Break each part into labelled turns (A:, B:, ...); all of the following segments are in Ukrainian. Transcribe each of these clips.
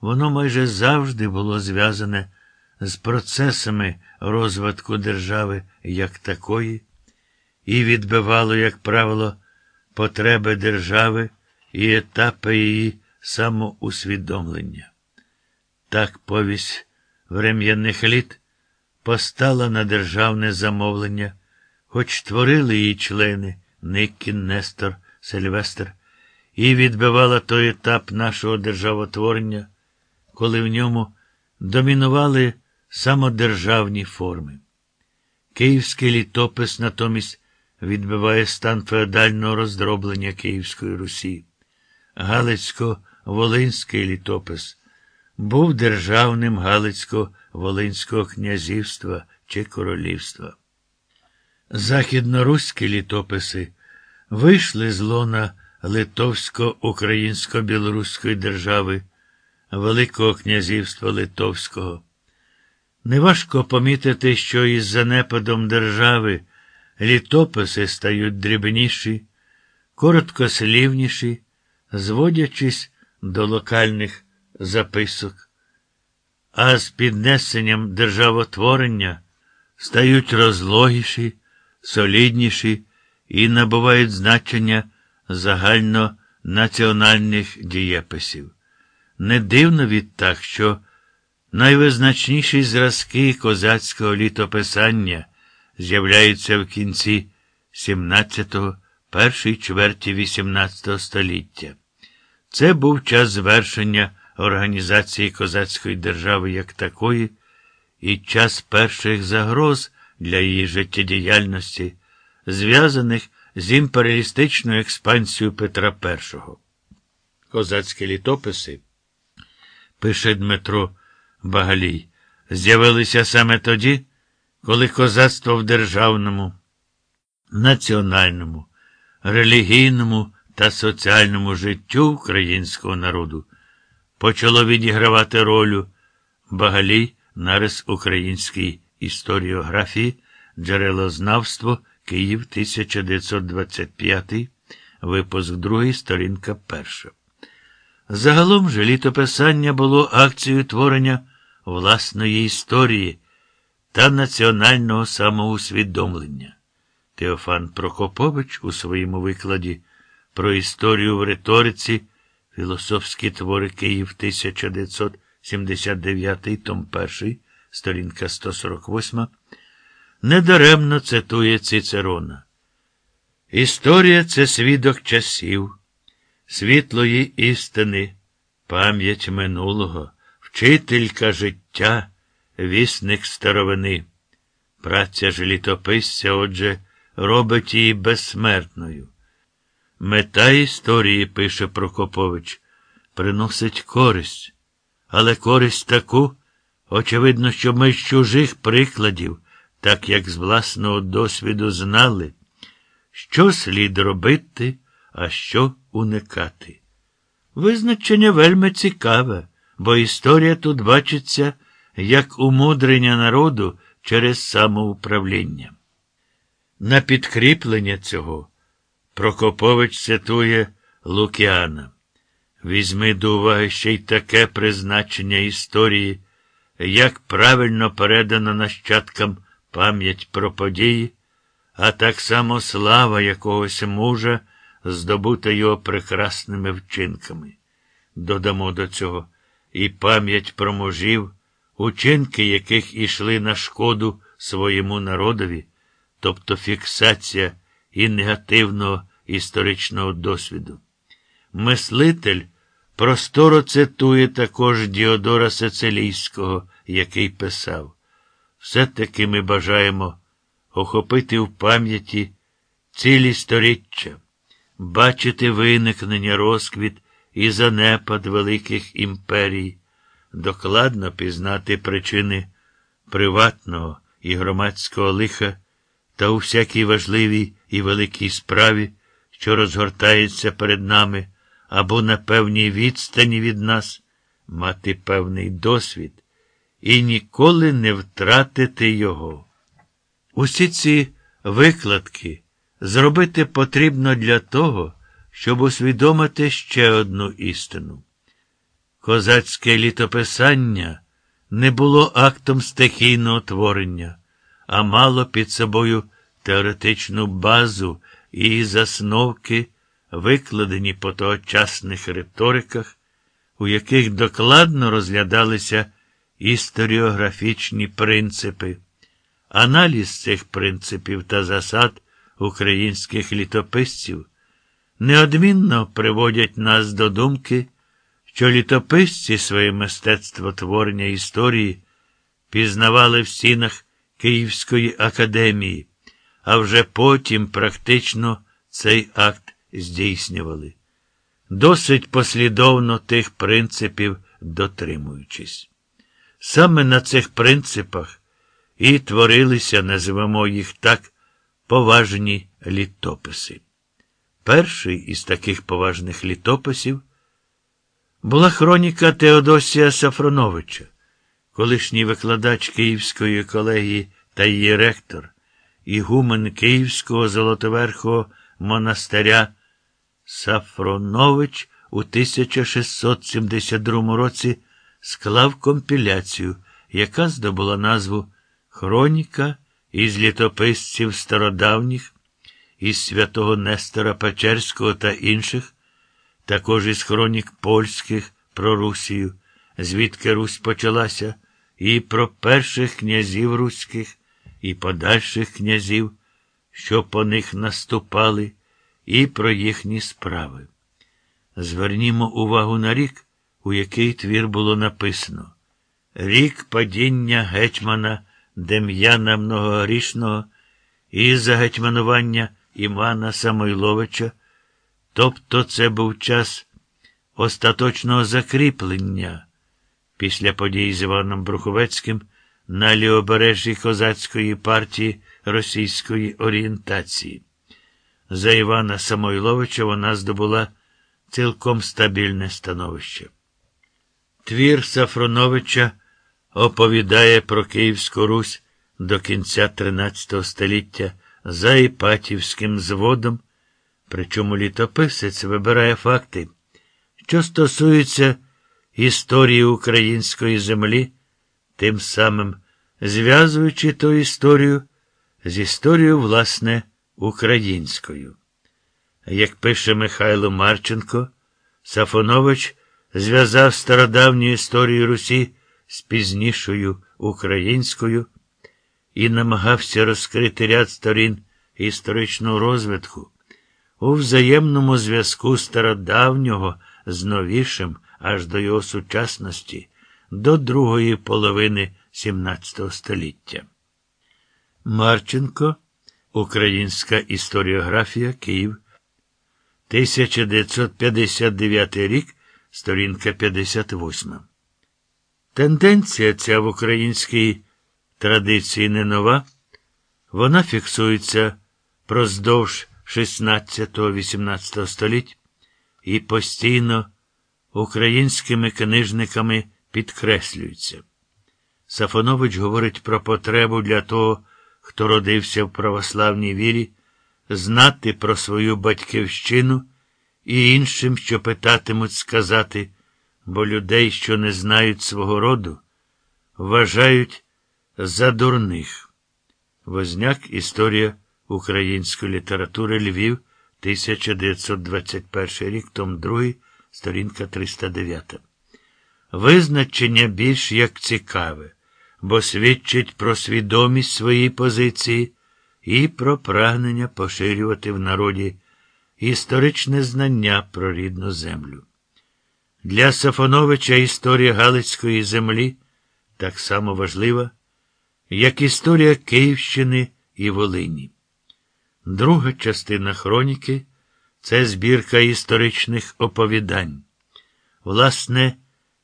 A: воно майже завжди було зв'язане з процесами розвитку держави як такої, і відбивало, як правило, потреби держави і етапи її самоусвідомлення. Так повість врем'яних літ постала на державне замовлення, хоч творили її члени Никкін, Нестор, Сильвестр, і відбивала той етап нашого державотворення, коли в ньому домінували самодержавні форми. Київський літопис натомість відбиває стан феодального роздроблення Київської Русі. Галицько-Волинський літопис був державним Галицько-Волинського князівства чи королівства. Західноруські літописи вийшли з лона Литовсько-Українсько-Білоруської держави, Великого князівства Литовського. Неважко помітити, що із занепадом держави літописи стають дрібніші, короткослівніші, зводячись до локальних записок, а з піднесенням державотворення стають розлогіші, солідніші і набувають значення загальнонаціональних дієписів. Не дивно відтак, що найвизначніші зразки козацького літописання з'являються в кінці 17-го, першій чверті 18 століття. Це був час звершення організації козацької держави як такої і час перших загроз для її життєдіяльності, зв'язаних з імперіалістичною експансією Петра І. Козацькі літописи, пише Дмитро Багалій, з'явилися саме тоді, коли козацтво в державному, національному, релігійному та соціальному життю українського народу почало відігравати роль Багалій, нарис українській історіографії, джерелознавство Київ 1925, випуск 2, сторінка 1. Загалом же літописання було акцією творення власної історії та національного самоусвідомлення. Теофан Прокопович у своєму викладі про історію в риториці Філософські твори Київ 1979, том 1, сторінка 148, недаремно цитує Цицерона. Історія це свідок часів, світлої істини, пам'ять минулого, вчителька життя, вісник старовини. Праця ж літописця, отже, робить її безсмертною. Мета історії, пише Прокопович, приносить користь, але користь таку, очевидно, що ми з чужих прикладів, так як з власного досвіду знали, що слід робити, а що уникати. Визначення вельми цікаве, бо історія тут бачиться як умудрення народу через самоуправління. На підкріплення цього Прокопович цитує Лукіана. Візьми до уваги ще й таке призначення історії, як правильно передано нащадкам пам'ять про події, а так само слава якогось мужа, здобута його прекрасними вчинками. Додамо до цього і пам'ять про мужів, учинки яких ішли на шкоду своєму народові, тобто фіксація і негативного історичного досвіду. Мислитель просторо цитує також Діодора Сицилійського, який писав: все-таки ми бажаємо охопити в пам'яті цілі сторіччя, бачити виникнення розквіт і занепад великих імперій, докладно пізнати причини приватного і громадського лиха та у всякій важливій і великій справі, що розгортається перед нами, або на певній відстані від нас, мати певний досвід і ніколи не втратити його. Усі ці викладки зробити потрібно для того, щоб усвідомити ще одну істину. Козацьке літописання не було актом стихійного творення, а мало під собою теоретичну базу і засновки, викладені по тогочасних риториках, у яких докладно розглядалися історіографічні принципи. Аналіз цих принципів та засад українських літописців неодмінно приводять нас до думки, що літописці своє мистецтво творення історії пізнавали в стінах Київської академії, а вже потім практично цей акт здійснювали. Досить послідовно тих принципів дотримуючись. Саме на цих принципах і творилися, називаємо їх так, поважні літописи. Перший із таких поважних літописів була хроніка Теодосія Сафроновича, колишній викладач Київської колегії та її ректор, ігумен Київського Золотоверхого монастиря Сафронович у 1672 році склав компіляцію, яка здобула назву Хроніка із літописців стародавніх, із святого Нестора Печерського та інших, також із хронік польських про Русію, звідки Русь почалася, і про перших князів руських, і подальших князів, що по них наступали, і про їхні справи. Звернімо увагу на рік, у який твір було написано Рік падіння гетьмана Дем'яна Многогрішного і загетьманування Івана Самойловича, тобто це був час остаточного закріплення після подій з Іваном Бруховецьким на лівобережжі козацької партії російської орієнтації. За Івана Самойловича вона здобула цілком стабільне становище. Твір Сафроновича оповідає про Київську Русь до кінця XIII століття за Іпатівським зводом, причому літописець вибирає факти, що стосуються історії української землі, тим самим зв'язуючи ту історію з історією, власне, українською. Як пише Михайло Марченко, Сафонович зв'язав стародавню історію Русі з пізнішою українською і намагався розкрити ряд сторін історичного розвитку у взаємному зв'язку стародавнього з новішим аж до його сучасності, до другої половини XVII століття. Марченко Українська історіографія Київ 1959 рік, сторінка 58. Тенденція ця в українській традиції не нова. Вона фіксується проздовж 16-18 століть і постійно українськими книжниками підкреслюється. Сафонович говорить про потребу для того, хто родився в православній вірі, знати про свою батьківщину і іншим, що питатимуть сказати, бо людей, що не знають свого роду, вважають за дурних. Возняк Історія української літератури Львів, 1921 рік, том 2, сторінка 309. Визначення більш як цікаве, бо свідчить про свідомість своєї позиції і про прагнення поширювати в народі історичне знання про рідну землю. Для Сафоновича історія Галицької землі так само важлива, як історія Київщини і Волині. Друга частина хроніки це збірка історичних оповідань. Власне,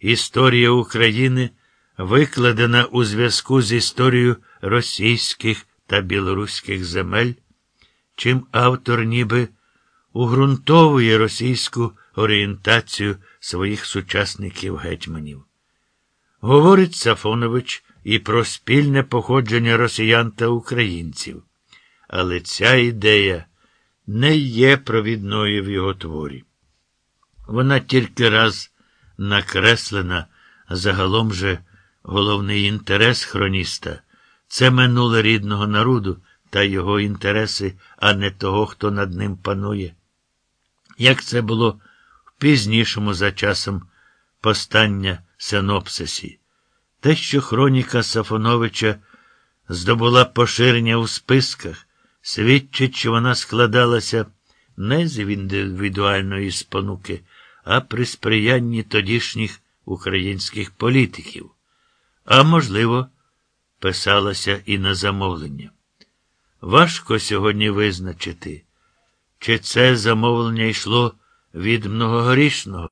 A: історія України викладена у зв'язку з історією російських та білоруських земель, чим автор ніби угрунтовує російську орієнтацію своїх сучасників гетьманів. Говорить Сафонович і про спільне походження росіян та українців, але ця ідея не є провідною в його творі. Вона тільки раз накреслена, загалом же головний інтерес хроніста це минуле рідного народу та його інтереси, а не того, хто над ним панує. Як це було пізнішому за часом постання синопсисі, те, що хроніка Сафоновича здобула поширення у списках, свідчить, що вона складалася не з індивідуальної спонуки, а при сприянні тодішніх українських політиків, а можливо, писалася і на замовлення. Важко сьогодні визначити, чи це замовлення йшло від многогорішного,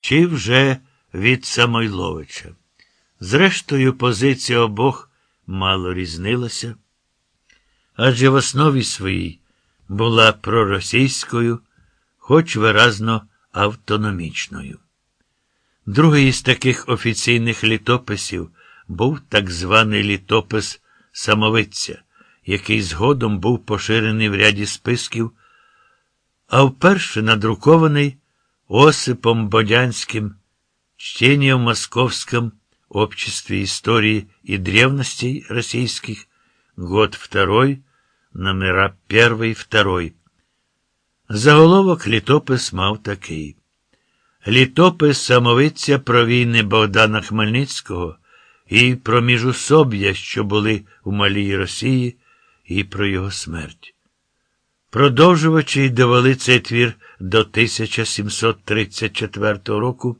A: чи вже від Самойловича. Зрештою, позиція обох мало різнилася, адже в основі своїй була проросійською, хоч виразно автономічною. Другий із таких офіційних літописів був так званий літопис Самовиця, який згодом був поширений в ряді списків, а вперше надрукований Осипом Бодянським, чтение в Московском обществе истории и древностей российских, год второй, номера перший, второй. Заголовок літопис мав такий. Літопис самовиця про війни Богдана Хмельницького і про міжусоб'я, що були у Малій Росії, і про його смерть. Продовжувачі й довели цей твір до 1734 року,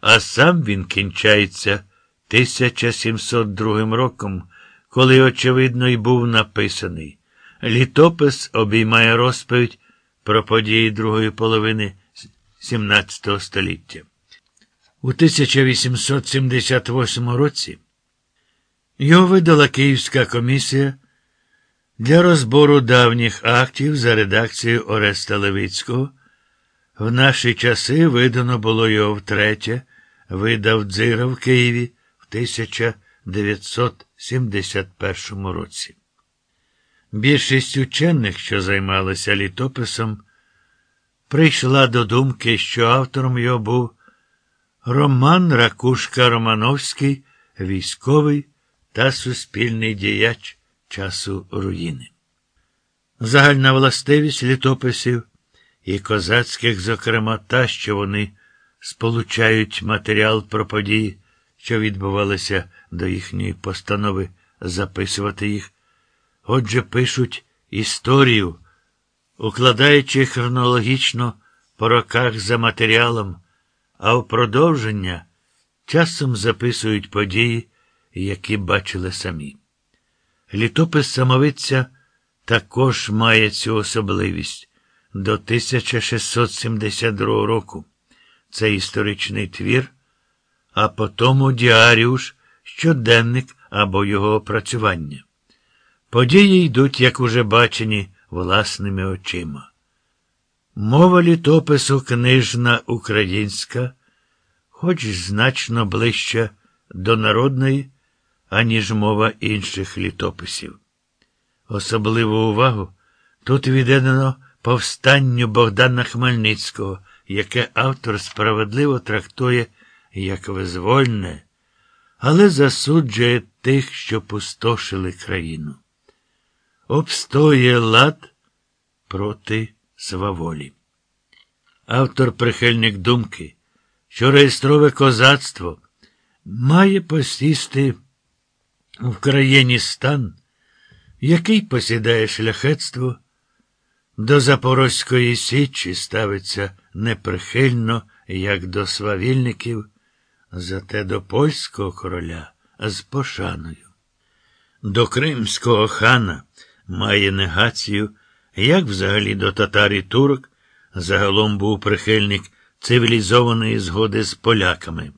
A: а сам він кінчається 1702 роком, коли, очевидно, й був написаний. Літопис обіймає розповідь про події другої половини XVII століття. У 1878 році його видала Київська комісія для розбору давніх актів за редакцією Ореста Левицького. В наші часи видано було його втретє, видав Дзира в Києві в 1971 році. Більшість учених, що займалися літописом, прийшла до думки, що автором його був Роман Ракушка Романовський, військовий та суспільний діяч часу руїни. Загальна властивість літописів і козацьких, зокрема, та, що вони сполучають матеріал про події, що відбувалися до їхньої постанови записувати їх. Отже, пишуть історію, укладаючи хронологічно по роках за матеріалом, а в продовження часом записують події, які бачили самі. Літопис самовиця також має цю особливість до 1672 року. Це історичний твір, а потому діаріуш, щоденник або його опрацювання. Події йдуть, як уже бачені, власними очима. Мова літопису книжна українська, хоч значно ближча до народної, аніж мова інших літописів. Особливу увагу тут віддано повстанню Богдана Хмельницького, яке автор справедливо трактує як визвольне, але засуджує тих, що пустошили країну. Обстоє лад проти сваволі. Автор прихильник думки, що реєстрове козацтво має посісти в країні стан, який посідає шляхетство, до Запорозької Січі ставиться неприхильно, як до свавільників, зате до польського короля з пошаною. До кримського хана має негацію, як взагалі до татар і турок, загалом був прихильник цивілізованої згоди з поляками,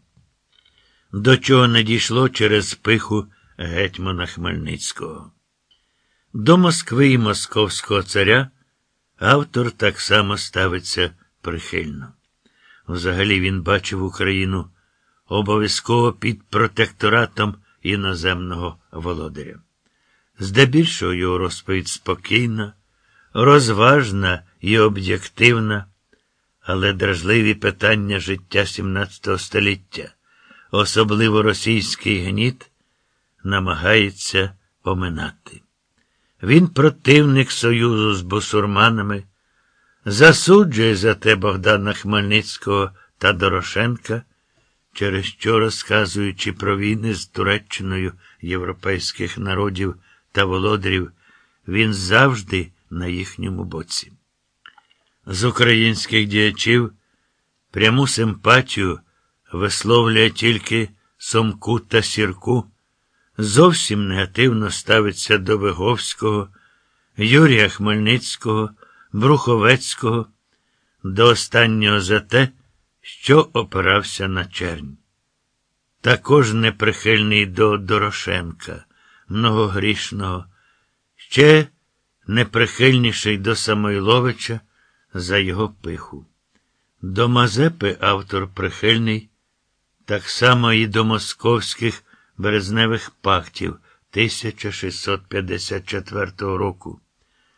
A: до чого не дійшло через пиху гетьмана Хмельницького. До Москви і Московського царя автор так само ставиться прихильно. Взагалі він бачив Україну обов'язково під протекторатом іноземного володаря. Здебільшого його розповідь спокійна, розважна і об'єктивна, але дражливі питання життя XVII століття, особливо російський гніт, намагається оминати. Він противник союзу з бусурманами, засуджує за те Богдана Хмельницького та Дорошенка, через що, розказуючи про війни з Туреччиною європейських народів та володарів, він завжди на їхньому боці. З українських діячів пряму симпатію висловлює тільки Сомку та Сірку, зовсім негативно ставиться до Виговського, Юрія Хмельницького, Бруховецького, до останнього за те, що опирався на чернь. Також неприхильний до Дорошенка, многогрішного, ще неприхильніший до Самойловича за його пиху. До Мазепи автор прихильний, так само і до московських березневих пактів 1654 року.